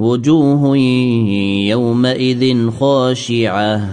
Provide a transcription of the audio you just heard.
وجوه يومئذ خاشعة.